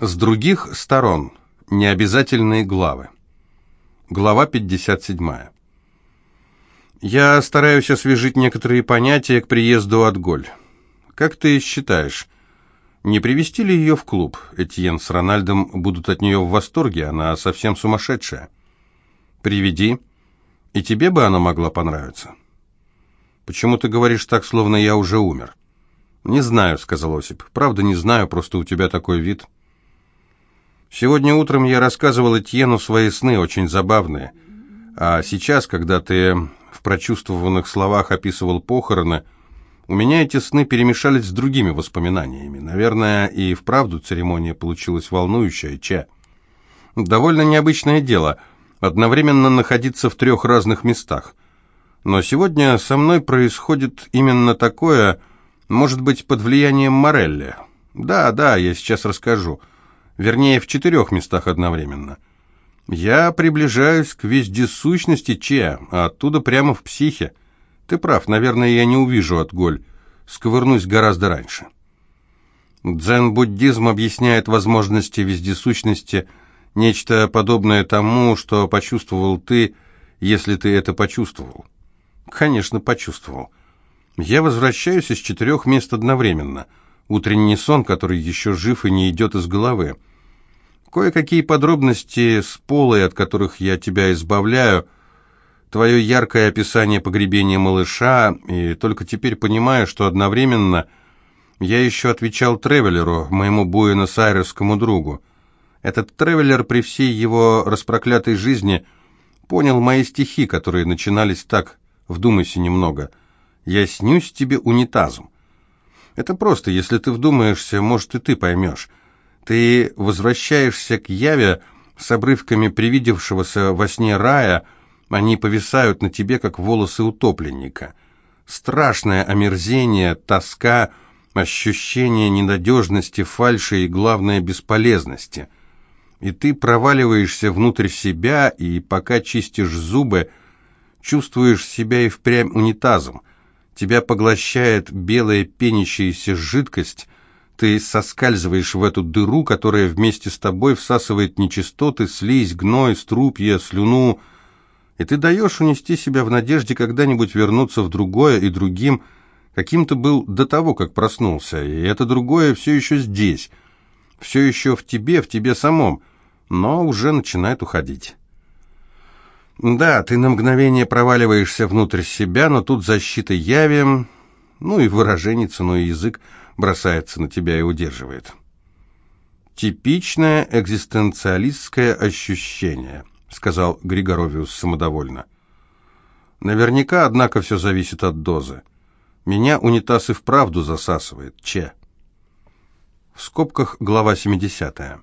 С других сторон. Необязательные главы. Глава 57. Я стараюсь освежить некоторые понятия к приезду от Голь. Как ты считаешь, не привести ли ее в клуб? Этьен с Рональдом будут от нее в восторге, она совсем сумасшедшая. Приведи, и тебе бы она могла понравиться. Почему ты говоришь так, словно я уже умер? Не знаю, сказал Осип. Правда, не знаю, просто у тебя такой вид. Сегодня утром я рассказывал Этьену свои сны, очень забавные. А сейчас, когда ты в прочувствованных словах описывал похороны, у меня эти сны перемешались с другими воспоминаниями. Наверное, и вправду церемония получилась волнующая, Че. Довольно необычное дело — одновременно находиться в трех разных местах. Но сегодня со мной происходит именно такое, может быть, под влиянием Морелли. Да, да, я сейчас расскажу. — Вернее, в четырех местах одновременно. Я приближаюсь к вездесущности Че, а оттуда прямо в психе. Ты прав, наверное, я не увижу отголь. Сковырнусь гораздо раньше. Дзен-буддизм объясняет возможности вездесущности, нечто подобное тому, что почувствовал ты, если ты это почувствовал. Конечно, почувствовал. Я возвращаюсь из четырех мест одновременно. Утренний сон, который еще жив и не идет из головы. Кое-какие подробности с полой, от которых я тебя избавляю, твое яркое описание погребения малыша, и только теперь понимаю, что одновременно я еще отвечал Тревелеру, моему буэнос-айресскому другу. Этот Тревелер при всей его распроклятой жизни понял мои стихи, которые начинались так, вдумайся немного. «Я снюсь тебе унитазом». Это просто, если ты вдумаешься, может, и ты поймешь. Ты возвращаешься к Яве с обрывками привидевшегося во сне рая, они повисают на тебе, как волосы утопленника. Страшное омерзение, тоска, ощущение ненадежности, фальши и, главное, бесполезности. И ты проваливаешься внутрь себя, и пока чистишь зубы, чувствуешь себя и впрямь унитазом. Тебя поглощает белая пенящаяся жидкость, ты соскальзываешь в эту дыру, которая вместе с тобой всасывает нечистоты, слизь, гной, струпья, слюну, и ты даешь унести себя в надежде когда-нибудь вернуться в другое и другим, каким ты был до того, как проснулся, и это другое все еще здесь, все еще в тебе, в тебе самом, но уже начинает уходить. Да, ты на мгновение проваливаешься внутрь себя, но тут защита яви, ну и выражение, но и язык – бросается на тебя и удерживает. «Типичное экзистенциалистское ощущение», — сказал Григоровиус самодовольно. «Наверняка, однако, все зависит от дозы. Меня унитаз и вправду засасывает, че». В скобках глава 70.